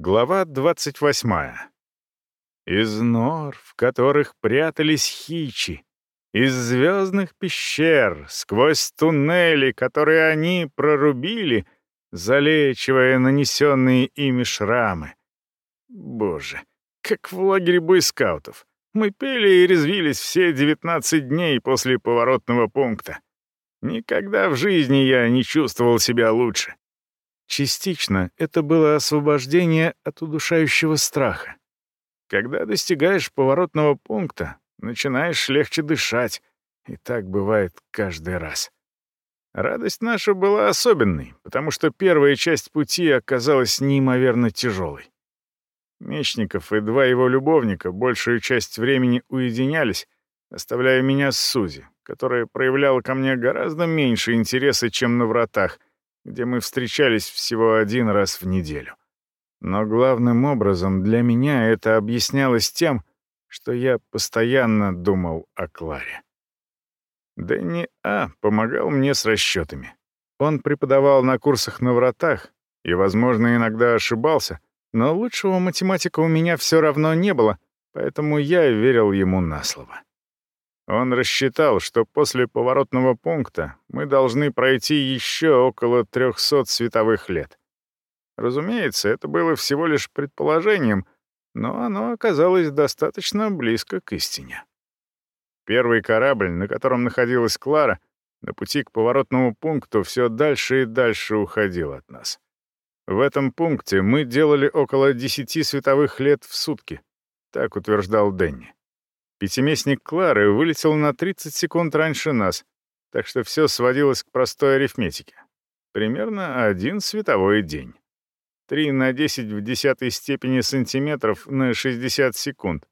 Глава 28. Из нор, в которых прятались хичи, из звездных пещер, сквозь туннели, которые они прорубили, залечивая нанесенные ими шрамы. Боже, как в лагере бойскаутов. Мы пели и резвились все 19 дней после поворотного пункта. Никогда в жизни я не чувствовал себя лучше. Частично это было освобождение от удушающего страха. Когда достигаешь поворотного пункта, начинаешь легче дышать, и так бывает каждый раз. Радость наша была особенной, потому что первая часть пути оказалась неимоверно тяжелой. Мечников и два его любовника большую часть времени уединялись, оставляя меня с Сузи, которая проявляла ко мне гораздо меньше интереса, чем на вратах, где мы встречались всего один раз в неделю. Но главным образом для меня это объяснялось тем, что я постоянно думал о Кларе. Дэнни А. помогал мне с расчетами. Он преподавал на курсах на вратах и, возможно, иногда ошибался, но лучшего математика у меня все равно не было, поэтому я верил ему на слово. Он рассчитал, что после поворотного пункта мы должны пройти еще около 300 световых лет. Разумеется, это было всего лишь предположением, но оно оказалось достаточно близко к истине. Первый корабль, на котором находилась Клара, на пути к поворотному пункту все дальше и дальше уходил от нас. В этом пункте мы делали около 10 световых лет в сутки, так утверждал Дэнни. Пятиместник Клары вылетел на 30 секунд раньше нас, так что все сводилось к простой арифметике. Примерно один световой день. 3 на 10 в десятой степени сантиметров на 60 секунд,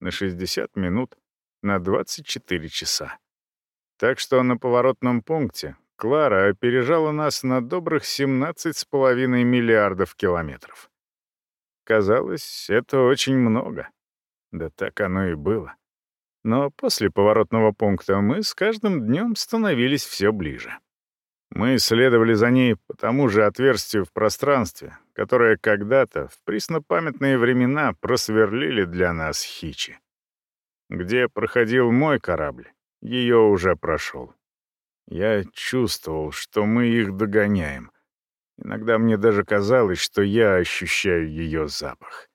на 60 минут, на 24 часа. Так что на поворотном пункте Клара опережала нас на добрых 17,5 миллиардов километров. Казалось, это очень много. Да так оно и было. Но после поворотного пункта мы с каждым днем становились все ближе. Мы следовали за ней по тому же отверстию в пространстве, которое когда-то, в преснопамятные времена, просверлили для нас хичи. Где проходил мой корабль, ее уже прошел. Я чувствовал, что мы их догоняем. Иногда мне даже казалось, что я ощущаю ее запах.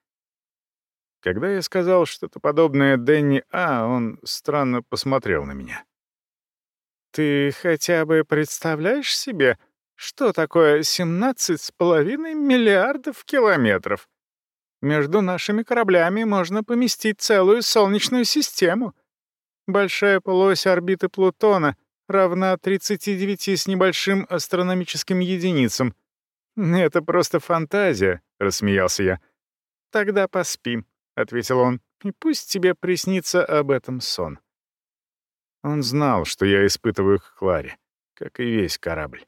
Когда я сказал что-то подобное Дэнни А, он странно посмотрел на меня. «Ты хотя бы представляешь себе, что такое 17,5 миллиардов километров? Между нашими кораблями можно поместить целую Солнечную систему. Большая полуось орбиты Плутона равна 39 с небольшим астрономическим единицам. Это просто фантазия», — рассмеялся я. «Тогда поспим. — ответил он, — «и пусть тебе приснится об этом сон». Он знал, что я испытываю к Кларе, как и весь корабль.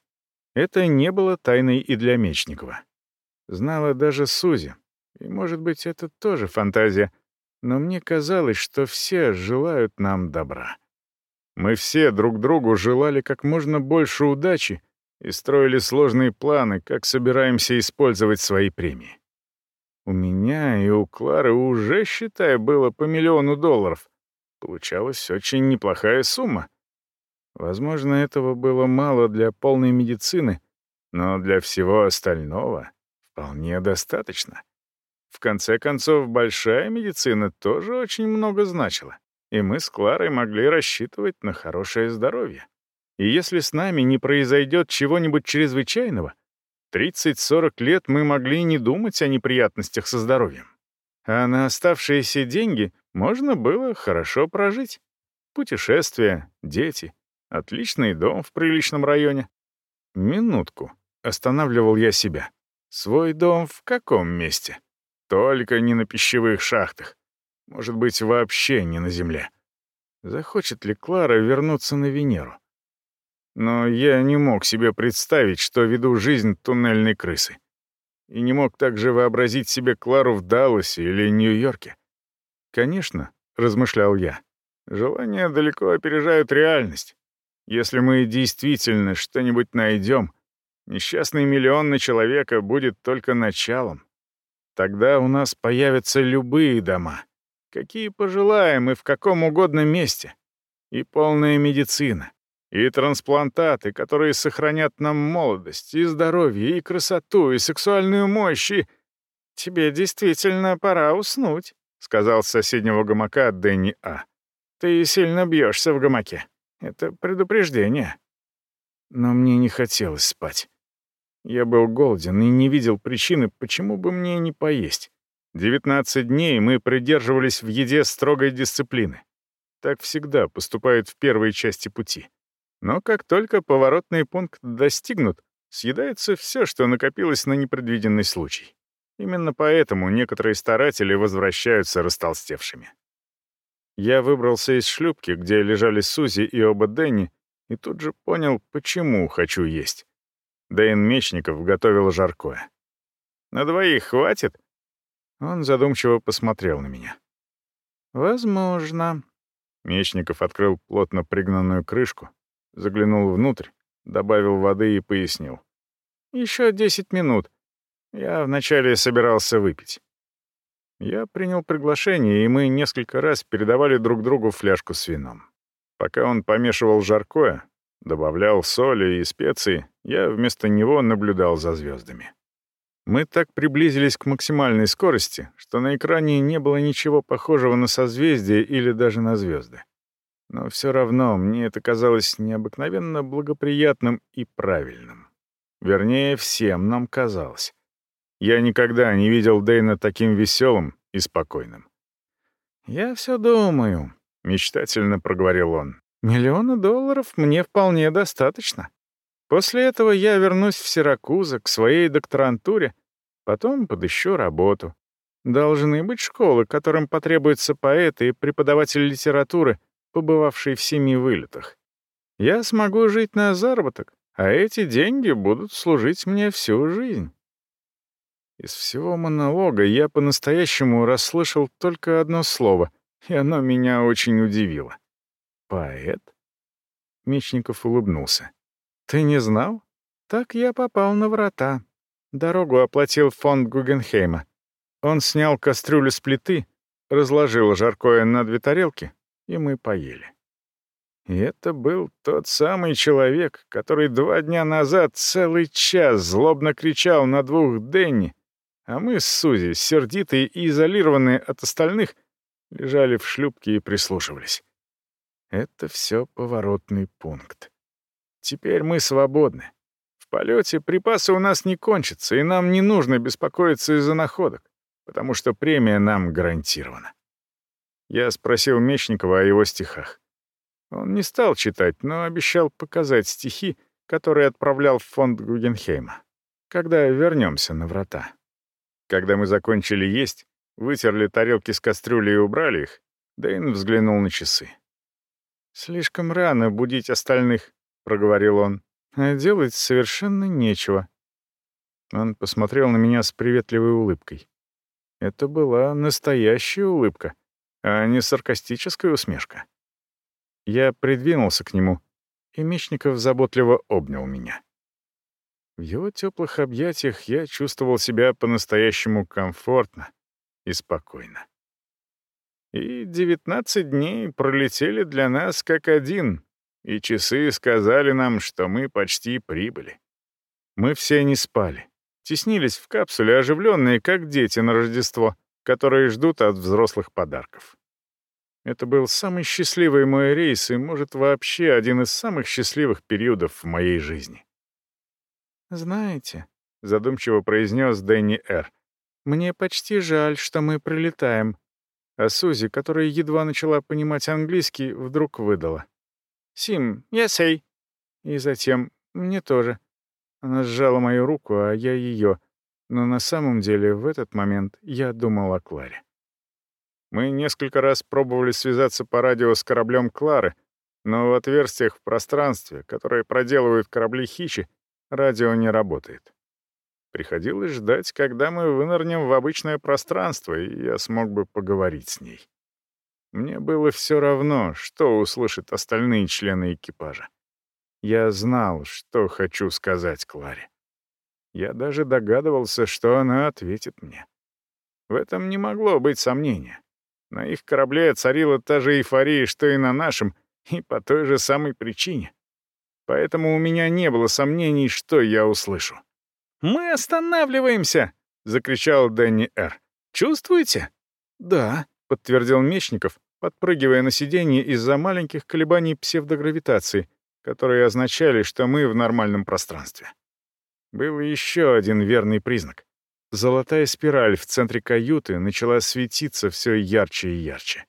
Это не было тайной и для Мечникова. Знала даже Сузи, и, может быть, это тоже фантазия, но мне казалось, что все желают нам добра. Мы все друг другу желали как можно больше удачи и строили сложные планы, как собираемся использовать свои премии. У меня и у Клары уже, считай, было по миллиону долларов. Получалась очень неплохая сумма. Возможно, этого было мало для полной медицины, но для всего остального вполне достаточно. В конце концов, большая медицина тоже очень много значила, и мы с Кларой могли рассчитывать на хорошее здоровье. И если с нами не произойдет чего-нибудь чрезвычайного — 30-40 лет мы могли не думать о неприятностях со здоровьем. А на оставшиеся деньги можно было хорошо прожить. Путешествия, дети, отличный дом в приличном районе. Минутку. Останавливал я себя. Свой дом в каком месте? Только не на пищевых шахтах. Может быть, вообще не на Земле. Захочет ли Клара вернуться на Венеру? Но я не мог себе представить, что веду жизнь туннельной крысы. И не мог также вообразить себе Клару в Далласе или Нью-Йорке. «Конечно», — размышлял я, — «желания далеко опережают реальность. Если мы действительно что-нибудь найдем, несчастный миллион на человека будет только началом. Тогда у нас появятся любые дома, какие пожелаем и в каком угодно месте. И полная медицина, и трансплантаты, которые сохранят нам молодость, и здоровье, и красоту, и сексуальную мощь, и... «Тебе действительно пора уснуть», — сказал с соседнего гамака Дэнни А. «Ты сильно бьешься в гамаке. Это предупреждение». Но мне не хотелось спать. Я был голоден и не видел причины, почему бы мне не поесть. 19 дней мы придерживались в еде строгой дисциплины. Так всегда поступают в первой части пути. Но как только поворотный пункт достигнут, съедается все, что накопилось на непредвиденный случай. Именно поэтому некоторые старатели возвращаются растолстевшими. Я выбрался из шлюпки, где лежали Сузи и оба Дэнни, и тут же понял, почему хочу есть. Дэйн Мечников готовил жаркое. «На двоих хватит?» Он задумчиво посмотрел на меня. «Возможно». Мечников открыл плотно пригнанную крышку, заглянул внутрь, добавил воды и пояснил. «Еще десять минут. Я вначале собирался выпить». Я принял приглашение, и мы несколько раз передавали друг другу фляжку с вином. Пока он помешивал жаркое, добавлял соли и специи, я вместо него наблюдал за звездами. Мы так приблизились к максимальной скорости, что на экране не было ничего похожего на созвездие или даже на звезды. Но все равно мне это казалось необыкновенно благоприятным и правильным. Вернее, всем нам казалось. Я никогда не видел Дэйна таким веселым и спокойным. «Я все думаю», — мечтательно проговорил он. «Миллиона долларов мне вполне достаточно. После этого я вернусь в Сиракуза к своей докторантуре, потом подыщу работу. Должны быть школы, которым потребуются поэты и преподаватели литературы, побывавшие в семи вылетах. Я смогу жить на заработок, а эти деньги будут служить мне всю жизнь». Из всего монолога я по-настоящему расслышал только одно слово, и оно меня очень удивило. «Поэт?» Мечников улыбнулся. «Ты не знал? Так я попал на врата. Дорогу оплатил фонд Гугенхейма. Он снял кастрюлю с плиты, разложил жаркое на две тарелки, и мы поели. И это был тот самый человек, который два дня назад целый час злобно кричал на двух Денни, а мы с Сузи, сердитые и изолированные от остальных, лежали в шлюпке и прислушивались. Это все поворотный пункт. Теперь мы свободны. В полете припасы у нас не кончатся, и нам не нужно беспокоиться из-за находок, потому что премия нам гарантирована. Я спросил Мечникова о его стихах. Он не стал читать, но обещал показать стихи, которые отправлял в фонд Гугенхейма, когда вернемся на врата. Когда мы закончили есть, вытерли тарелки с кастрюли и убрали их, Дэйн взглянул на часы. «Слишком рано будить остальных», — проговорил он. «А делать совершенно нечего». Он посмотрел на меня с приветливой улыбкой. Это была настоящая улыбка, а не саркастическая усмешка. Я придвинулся к нему, и Мечников заботливо обнял меня. В его теплых объятиях я чувствовал себя по-настоящему комфортно и спокойно. И девятнадцать дней пролетели для нас как один, и часы сказали нам, что мы почти прибыли. Мы все не спали, теснились в капсуле, оживленные, как дети на Рождество, которые ждут от взрослых подарков. Это был самый счастливый мой рейс и, может, вообще один из самых счастливых периодов в моей жизни. «Знаете», — задумчиво произнес Дэнни Р., «мне почти жаль, что мы прилетаем». А Сузи, которая едва начала понимать английский, вдруг выдала. «Сим, я сей». И затем «мне тоже». Она сжала мою руку, а я ее. Но на самом деле в этот момент я думал о Кларе. Мы несколько раз пробовали связаться по радио с кораблем Клары, но в отверстиях в пространстве, которые проделывают корабли Хичи, радио не работает. Приходилось ждать, когда мы вынырнем в обычное пространство, и я смог бы поговорить с ней. Мне было все равно, что услышат остальные члены экипажа. Я знал, что хочу сказать Кларе. Я даже догадывался, что она ответит мне. В этом не могло быть сомнения. На их корабле царила та же эйфория, что и на нашем, и по той же самой причине. Поэтому у меня не было сомнений, что я услышу. «Мы останавливаемся!» — закричал Дэнни Р. «Чувствуете?» «Да», — подтвердил Мечников, подпрыгивая на сиденье из-за маленьких колебаний псевдогравитации, которые означали, что мы в нормальном пространстве. Был еще один верный признак. Золотая спираль в центре каюты начала светиться все ярче и ярче.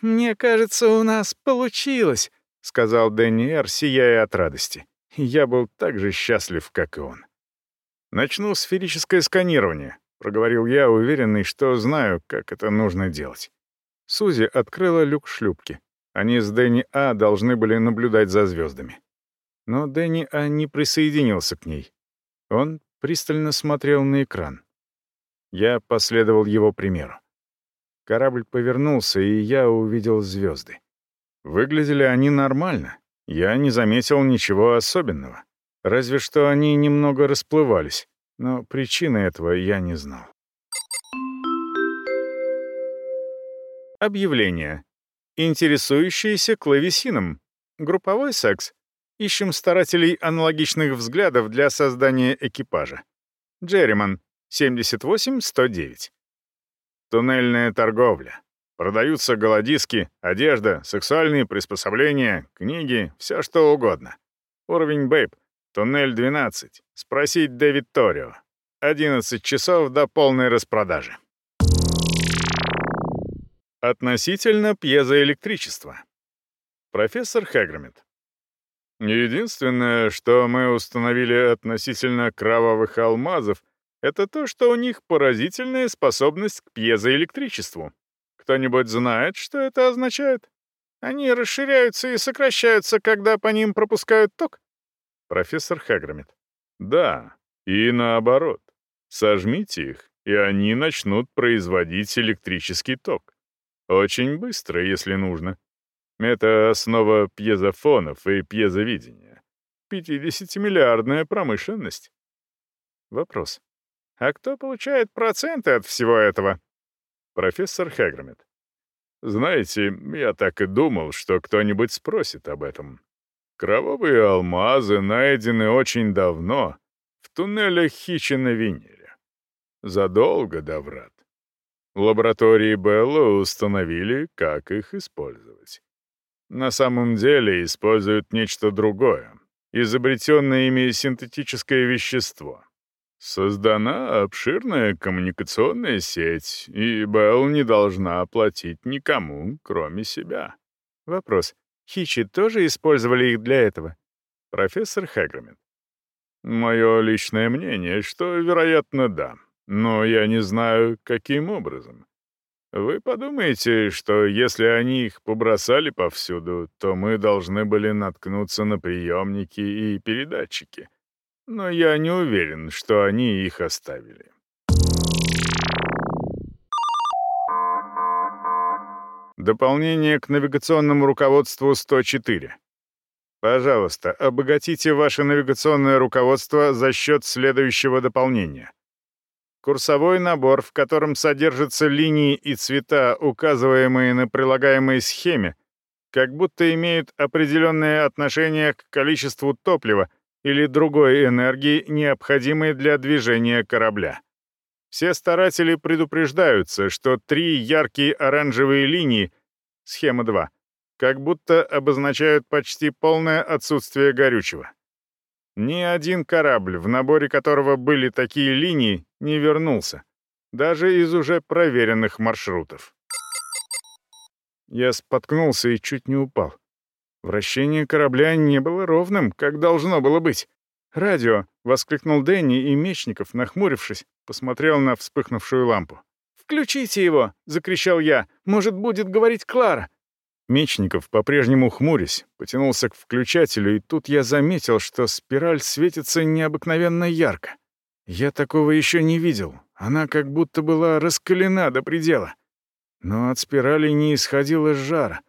«Мне кажется, у нас получилось», — сказал Дэнни Эр, сияя от радости. Я был так же счастлив, как и он. «Начну сферическое сканирование», — проговорил я, уверенный, что знаю, как это нужно делать. Сузи открыла люк шлюпки. Они с Дэнни А должны были наблюдать за звездами. Но Дэнни А не присоединился к ней. Он пристально смотрел на экран. Я последовал его примеру. Корабль повернулся, и я увидел звезды. Выглядели они нормально. Я не заметил ничего особенного. Разве что они немного расплывались, но причины этого я не знал. Объявление. Интересующиеся клавесином. Групповой секс. Ищем старателей аналогичных взглядов для создания экипажа. Джерриман, 78-109. Туннельная торговля. Продаются голодиски, одежда, сексуальные приспособления, книги, все что угодно. Уровень Бэйб. Туннель 12. Спросить Дэвид Торио. 11 часов до полной распродажи. Относительно пьезоэлектричества. Профессор Хэгромит. Единственное, что мы установили относительно кровавых алмазов, это то, что у них поразительная способность к пьезоэлектричеству. Кто-нибудь знает, что это означает? Они расширяются и сокращаются, когда по ним пропускают ток? Профессор Хаграмит. Да, и наоборот. Сожмите их, и они начнут производить электрический ток. Очень быстро, если нужно. Это основа пьезофонов и пьезовидения. 50-миллиардная промышленность. Вопрос. А кто получает проценты от всего этого? Профессор Хегромит. Знаете, я так и думал, что кто-нибудь спросит об этом. Кровавые алмазы найдены очень давно в туннелях Хичи на Венере. Задолго до врат. Лаборатории Белла установили, как их использовать на самом деле используют нечто другое, изобретенное ими синтетическое вещество. Создана обширная коммуникационная сеть, и Белл не должна оплатить никому, кроме себя. Вопрос. Хичи тоже использовали их для этого? Профессор Хэгромит. Мое личное мнение, что, вероятно, да. Но я не знаю, каким образом. Вы подумаете, что если они их побросали повсюду, то мы должны были наткнуться на приемники и передатчики. Но я не уверен, что они их оставили. Дополнение к навигационному руководству 104. Пожалуйста, обогатите ваше навигационное руководство за счет следующего дополнения. Курсовой набор, в котором содержатся линии и цвета, указываемые на прилагаемой схеме, как будто имеют определенное отношение к количеству топлива или другой энергии, необходимой для движения корабля. Все старатели предупреждаются, что три яркие оранжевые линии, схема 2, как будто обозначают почти полное отсутствие горючего. Ни один корабль, в наборе которого были такие линии, не вернулся, даже из уже проверенных маршрутов. Я споткнулся и чуть не упал. Вращение корабля не было ровным, как должно было быть. «Радио!» — воскликнул Дэнни, и Мечников, нахмурившись, посмотрел на вспыхнувшую лампу. «Включите его!» — закричал я. «Может, будет говорить Клара!» Мечников, по-прежнему хмурясь, потянулся к включателю, и тут я заметил, что спираль светится необыкновенно ярко. Я такого еще не видел. Она как будто была раскалена до предела. Но от спирали не исходило жара,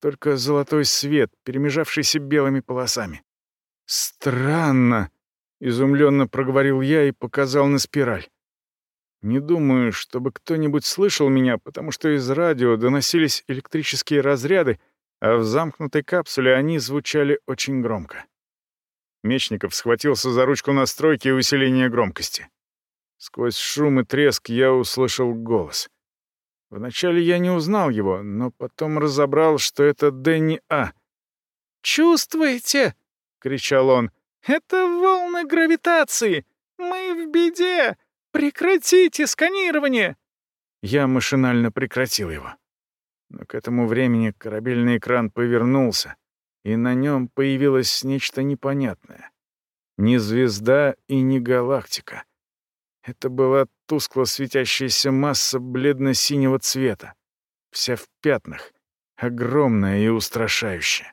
только золотой свет, перемежавшийся белыми полосами. «Странно», — изумленно проговорил я и показал на спираль. Не думаю, чтобы кто-нибудь слышал меня, потому что из радио доносились электрические разряды, а в замкнутой капсуле они звучали очень громко. Мечников схватился за ручку настройки и усиления громкости. Сквозь шум и треск я услышал голос. Вначале я не узнал его, но потом разобрал, что это Дэнни А. «Чувствуете?» — кричал он. «Это волны гравитации! Мы в беде! Прекратите сканирование!» Я машинально прекратил его. Но к этому времени корабельный экран повернулся, и на нем появилось нечто непонятное. Ни звезда и ни галактика. Это была тускло светящаяся масса бледно-синего цвета, вся в пятнах, огромная и устрашающая.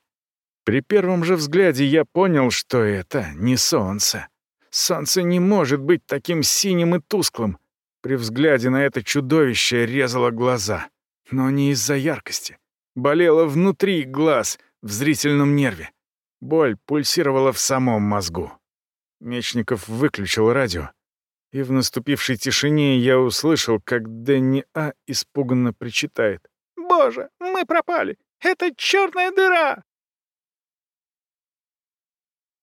При первом же взгляде я понял, что это не солнце. Солнце не может быть таким синим и тусклым. При взгляде на это чудовище резало глаза. Но не из-за яркости. Болело внутри глаз, в зрительном нерве. Боль пульсировала в самом мозгу. Мечников выключил радио, и в наступившей тишине я услышал, как Дэнни А. испуганно причитает. «Боже, мы пропали! Это черная дыра!»